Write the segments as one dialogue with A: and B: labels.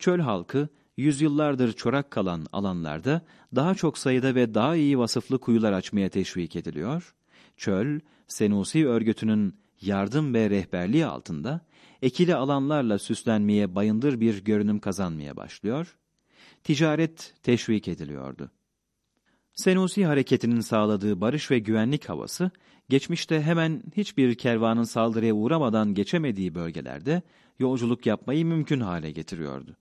A: Çöl halkı, yüzyıllardır çorak kalan alanlarda daha çok sayıda ve daha iyi vasıflı kuyular açmaya teşvik ediliyor. Çöl, Senusi örgütünün yardım ve rehberliği altında ekili alanlarla süslenmeye bayındır bir görünüm kazanmaya başlıyor. Ticaret teşvik ediliyordu. Senusi hareketinin sağladığı barış ve güvenlik havası, geçmişte hemen hiçbir kervanın saldırıya uğramadan geçemediği bölgelerde yolculuk yapmayı mümkün hale getiriyordu.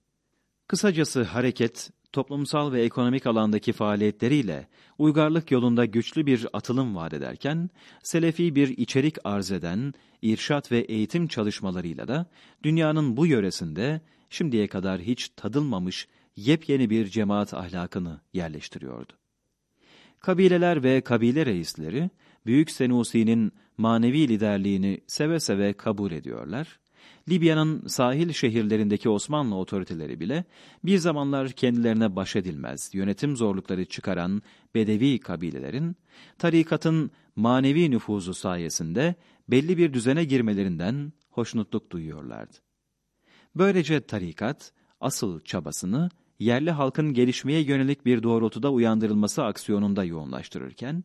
A: Kısacası hareket, toplumsal ve ekonomik alandaki faaliyetleriyle uygarlık yolunda güçlü bir atılım vaat ederken, selefi bir içerik arz eden irşat ve eğitim çalışmalarıyla da dünyanın bu yöresinde şimdiye kadar hiç tadılmamış yepyeni bir cemaat ahlakını yerleştiriyordu. Kabileler ve kabile reisleri, Büyük Senusi'nin manevi liderliğini seve seve kabul ediyorlar. Libya'nın sahil şehirlerindeki Osmanlı otoriteleri bile bir zamanlar kendilerine baş edilmez, yönetim zorlukları çıkaran Bedevi kabilelerin, tarikatın manevi nüfuzu sayesinde belli bir düzene girmelerinden hoşnutluk duyuyorlardı. Böylece tarikat, asıl çabasını yerli halkın gelişmeye yönelik bir doğrultuda uyandırılması aksiyonunda yoğunlaştırırken,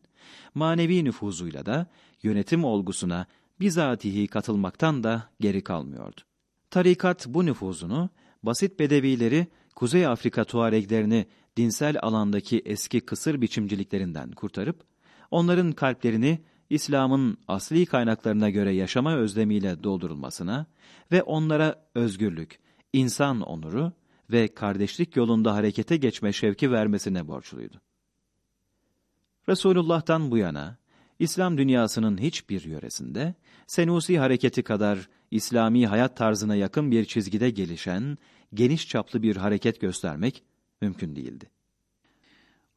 A: manevi nüfuzuyla da yönetim olgusuna bizatihi katılmaktan da geri kalmıyordu. Tarikat bu nüfuzunu, basit bedevileri, Kuzey Afrika Tuareglerini dinsel alandaki eski kısır biçimciliklerinden kurtarıp, onların kalplerini İslam'ın asli kaynaklarına göre yaşama özlemiyle doldurulmasına ve onlara özgürlük, insan onuru ve kardeşlik yolunda harekete geçme şevki vermesine borçluydu. Resulullah'tan bu yana, İslam dünyasının hiçbir yöresinde, Senusi hareketi kadar İslami hayat tarzına yakın bir çizgide gelişen, geniş çaplı bir hareket göstermek mümkün değildi.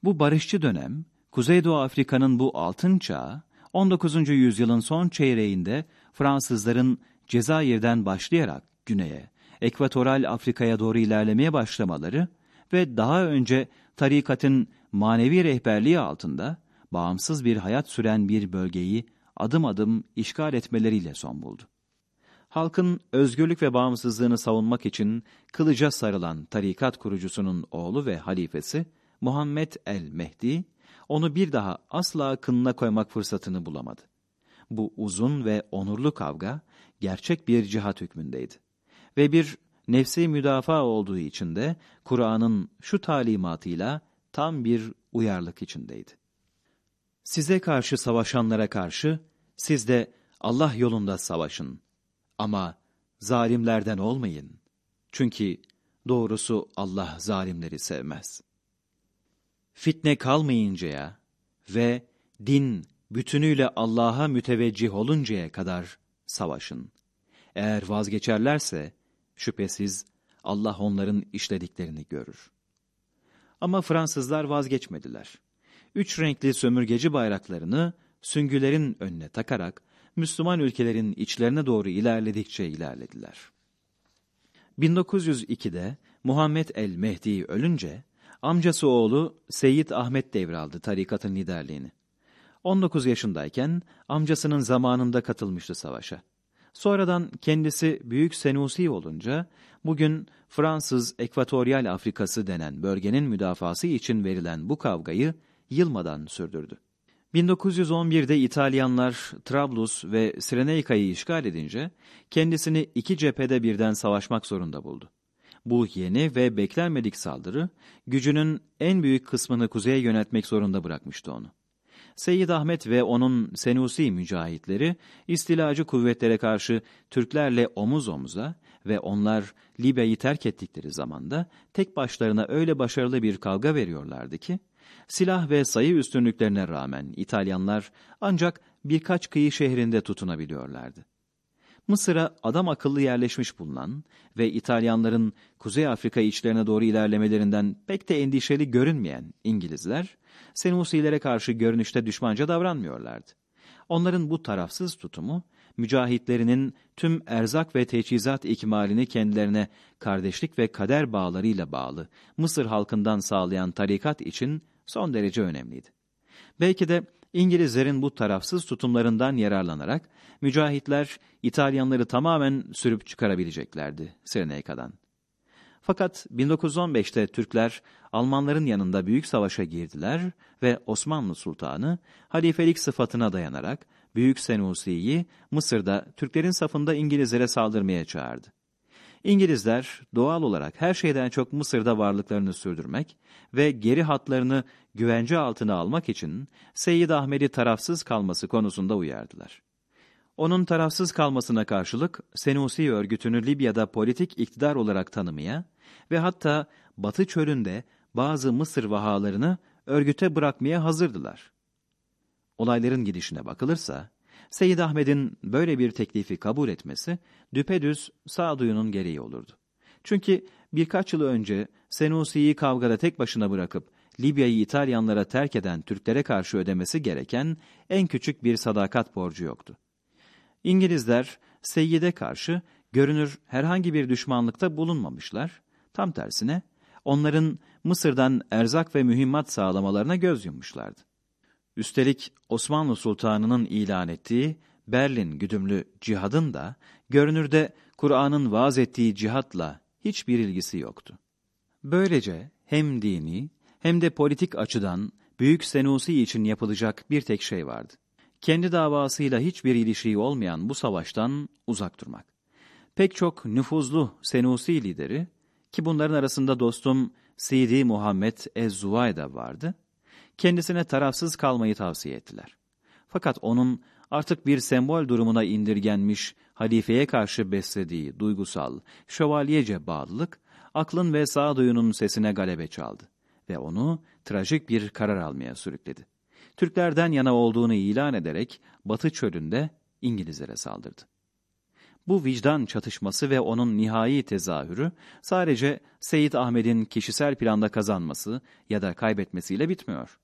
A: Bu barışçı dönem, Kuzeydoğu Afrika'nın bu altın çağı, 19. yüzyılın son çeyreğinde Fransızların Cezayir'den başlayarak güneye, Ekvatoral Afrika'ya doğru ilerlemeye başlamaları ve daha önce tarikatın manevi rehberliği altında bağımsız bir hayat süren bir bölgeyi adım adım işgal etmeleriyle son buldu. Halkın özgürlük ve bağımsızlığını savunmak için kılıca sarılan tarikat kurucusunun oğlu ve halifesi Muhammed el-Mehdi, onu bir daha asla kınına koymak fırsatını bulamadı. Bu uzun ve onurlu kavga gerçek bir cihat hükmündeydi. Ve bir nefsi müdafaa olduğu için de Kur'an'ın şu talimatıyla tam bir uyarlık içindeydi. Size karşı savaşanlara karşı siz de Allah yolunda savaşın. Ama zalimlerden olmayın. Çünkü doğrusu Allah zalimleri sevmez. Fitne kalmayıncaya ve din bütünüyle Allah'a müteveccih oluncaya kadar savaşın. Eğer vazgeçerlerse şüphesiz Allah onların işlediklerini görür. Ama Fransızlar vazgeçmediler. Üç renkli sömürgeci bayraklarını süngülerin önüne takarak Müslüman ülkelerin içlerine doğru ilerledikçe ilerlediler. 1902'de Muhammed el-Mehdi ölünce amcası oğlu Seyyid Ahmet devraldı tarikatın liderliğini. 19 yaşındayken amcasının zamanında katılmıştı savaşa. Sonradan kendisi Büyük Senusi olunca bugün Fransız Ekvatoryal Afrikası denen bölgenin müdafası için verilen bu kavgayı yılmadan sürdürdü. 1911'de İtalyanlar Trablus ve Sireneika'yı işgal edince kendisini iki cephede birden savaşmak zorunda buldu. Bu yeni ve beklenmedik saldırı gücünün en büyük kısmını kuzeye yöneltmek zorunda bırakmıştı onu. Seyyid Ahmet ve onun Senusi mücahitleri istilacı kuvvetlere karşı Türklerle omuz omuza ve onlar Libya'yı terk ettikleri zamanda tek başlarına öyle başarılı bir kavga veriyorlardı ki, silah ve sayı üstünlüklerine rağmen İtalyanlar ancak birkaç kıyı şehrinde tutunabiliyorlardı. Mısır'a adam akıllı yerleşmiş bulunan ve İtalyanların Kuzey Afrika içlerine doğru ilerlemelerinden pek de endişeli görünmeyen İngilizler, Senusilere karşı görünüşte düşmanca davranmıyorlardı. Onların bu tarafsız tutumu, mücahitlerinin tüm erzak ve teçhizat ikmalini kendilerine kardeşlik ve kader bağlarıyla bağlı Mısır halkından sağlayan tarikat için son derece önemliydi. Belki de İngilizlerin bu tarafsız tutumlarından yararlanarak mücahitler İtalyanları tamamen sürüp çıkarabileceklerdi Sireneika'dan. Fakat 1915'te Türkler Almanların yanında büyük savaşa girdiler ve Osmanlı Sultanı halifelik sıfatına dayanarak Büyük Senusi'yi Mısır'da Türklerin safında İngilizlere saldırmaya çağırdı. İngilizler doğal olarak her şeyden çok Mısır'da varlıklarını sürdürmek ve geri hatlarını güvence altına almak için Seyyid Ahmet'i tarafsız kalması konusunda uyardılar. Onun tarafsız kalmasına karşılık Senusi örgütünü Libya'da politik iktidar olarak tanımaya ve hatta Batı çölünde bazı Mısır vahalarını örgüte bırakmaya hazırdılar. Olayların gidişine bakılırsa, Seyyid Ahmet'in böyle bir teklifi kabul etmesi düpedüz sağduyunun gereği olurdu. Çünkü birkaç yıl önce Senusi'yi kavgada tek başına bırakıp Libya'yı İtalyanlara terk eden Türklere karşı ödemesi gereken en küçük bir sadakat borcu yoktu. İngilizler Seyyid'e karşı görünür herhangi bir düşmanlıkta bulunmamışlar. Tam tersine onların Mısır'dan erzak ve mühimmat sağlamalarına göz yummuşlardı. Üstelik Osmanlı Sultanı'nın ilan ettiği Berlin güdümlü cihadın da görünürde Kur'an'ın vaaz ettiği cihatla hiçbir ilgisi yoktu. Böylece hem dini hem de politik açıdan Büyük Senusi için yapılacak bir tek şey vardı. Kendi davasıyla hiçbir ilişiği olmayan bu savaştan uzak durmak. Pek çok nüfuzlu Senusi lideri, ki bunların arasında dostum Sidi Muhammed Ez-Zuvay da vardı, kendisine tarafsız kalmayı tavsiye ettiler. Fakat onun artık bir sembol durumuna indirgenmiş, halifeye karşı beslediği duygusal, şövalyece bağlılık, aklın ve sağduyunun sesine galebe çaldı ve onu trajik bir karar almaya sürükledi. Türklerden yana olduğunu ilan ederek Batı çölünde İngilizlere saldırdı. Bu vicdan çatışması ve onun nihai tezahürü sadece Seyit Ahmet'in kişisel planda kazanması ya da kaybetmesiyle bitmiyor.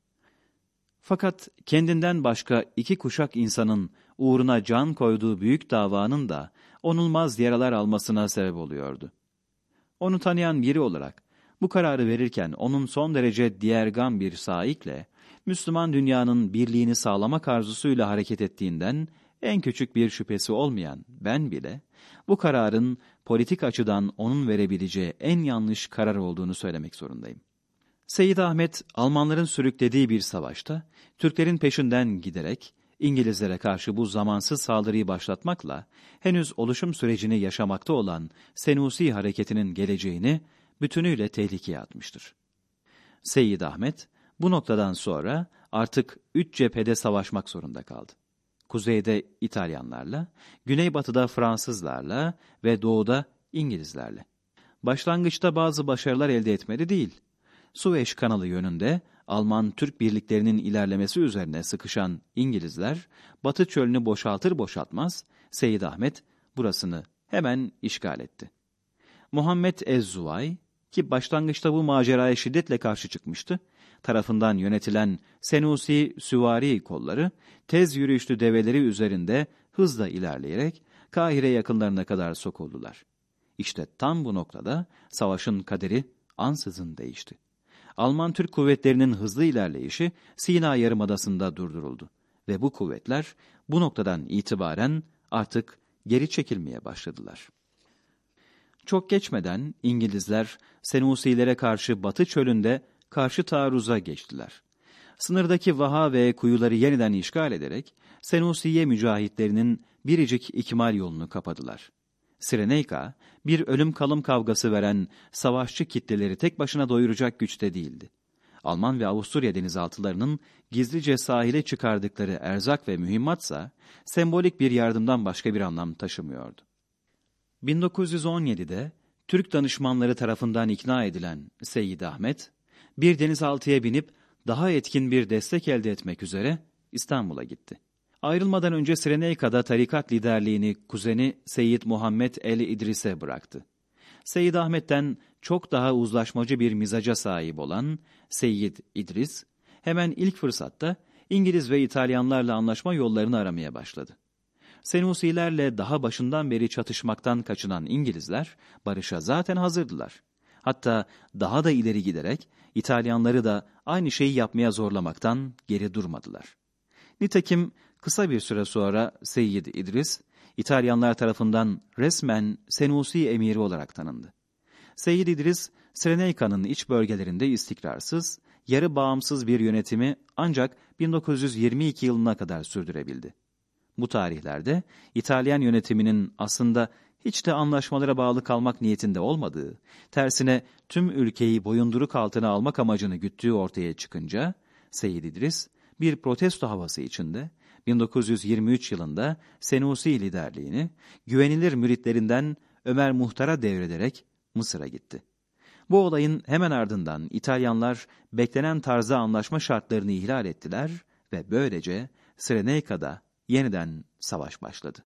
A: Fakat kendinden başka iki kuşak insanın uğruna can koyduğu büyük davanın da onulmaz yaralar almasına sebep oluyordu. Onu tanıyan biri olarak bu kararı verirken onun son derece diğergan bir saikle Müslüman dünyanın birliğini sağlamak arzusuyla hareket ettiğinden en küçük bir şüphesi olmayan ben bile bu kararın politik açıdan onun verebileceği en yanlış karar olduğunu söylemek zorundayım. Seyyid Ahmet, Almanların sürüklediği bir savaşta, Türklerin peşinden giderek, İngilizlere karşı bu zamansız saldırıyı başlatmakla, henüz oluşum sürecini yaşamakta olan Senusi hareketinin geleceğini bütünüyle tehlikeye atmıştır. Seyyid Ahmet, bu noktadan sonra artık üç cephede savaşmak zorunda kaldı. Kuzeyde İtalyanlarla, güneybatıda Fransızlarla ve doğuda İngilizlerle. Başlangıçta bazı başarılar elde etmedi değil. Suveç kanalı yönünde Alman-Türk birliklerinin ilerlemesi üzerine sıkışan İngilizler, Batı çölünü boşaltır boşaltmaz Seyyid Ahmet burasını hemen işgal etti. Muhammed Ez-Zuvay, ki başlangıçta bu maceraya şiddetle karşı çıkmıştı, tarafından yönetilen Senusi Süvari kolları, tez yürüyüşlü develeri üzerinde hızla ilerleyerek Kahire yakınlarına kadar sokuldular. İşte tam bu noktada savaşın kaderi ansızın değişti. Alman-Türk kuvvetlerinin hızlı ilerleyişi Sina Yarımadası'nda durduruldu ve bu kuvvetler bu noktadan itibaren artık geri çekilmeye başladılar. Çok geçmeden İngilizler Senusilere karşı Batı çölünde karşı taarruza geçtiler. Sınırdaki vaha ve kuyuları yeniden işgal ederek Senusiye mücahitlerinin biricik ikmal yolunu kapadılar. Sireneyka, bir ölüm kalım kavgası veren savaşçı kitleleri tek başına doyuracak güçte değildi. Alman ve Avusturya denizaltılarının gizlice sahile çıkardıkları erzak ve mühimmatsa sembolik bir yardımdan başka bir anlam taşımıyordu. 1917'de Türk danışmanları tarafından ikna edilen Seyyid Ahmet, bir denizaltıya binip daha etkin bir destek elde etmek üzere İstanbul'a gitti. Ayrılmadan önce Sireneyka'da tarikat liderliğini kuzeni Seyyid Muhammed el İdris'e bıraktı. Seyyid Ahmet'ten çok daha uzlaşmacı bir mizaca sahip olan Seyyid İdris, hemen ilk fırsatta İngiliz ve İtalyanlarla anlaşma yollarını aramaya başladı. Senusilerle daha başından beri çatışmaktan kaçınan İngilizler barışa zaten hazırdılar. Hatta daha da ileri giderek İtalyanları da aynı şeyi yapmaya zorlamaktan geri durmadılar. Nitekim kısa bir süre sonra Seyyid İdris, İtalyanlar tarafından resmen Senusi emiri olarak tanındı. Seyyid İdris, Sreneyka'nın iç bölgelerinde istikrarsız, yarı bağımsız bir yönetimi ancak 1922 yılına kadar sürdürebildi. Bu tarihlerde İtalyan yönetiminin aslında hiç de anlaşmalara bağlı kalmak niyetinde olmadığı, tersine tüm ülkeyi boyunduruk altına almak amacını güttüğü ortaya çıkınca, Seyyid İdris bir protesto havası içinde 1923 yılında Senusi liderliğini güvenilir müritlerinden Ömer Muhtar'a devrederek Mısır'a gitti. Bu olayın hemen ardından İtalyanlar beklenen tarzda anlaşma şartlarını ihlal ettiler ve böylece Sreneyka'da yeniden savaş başladı.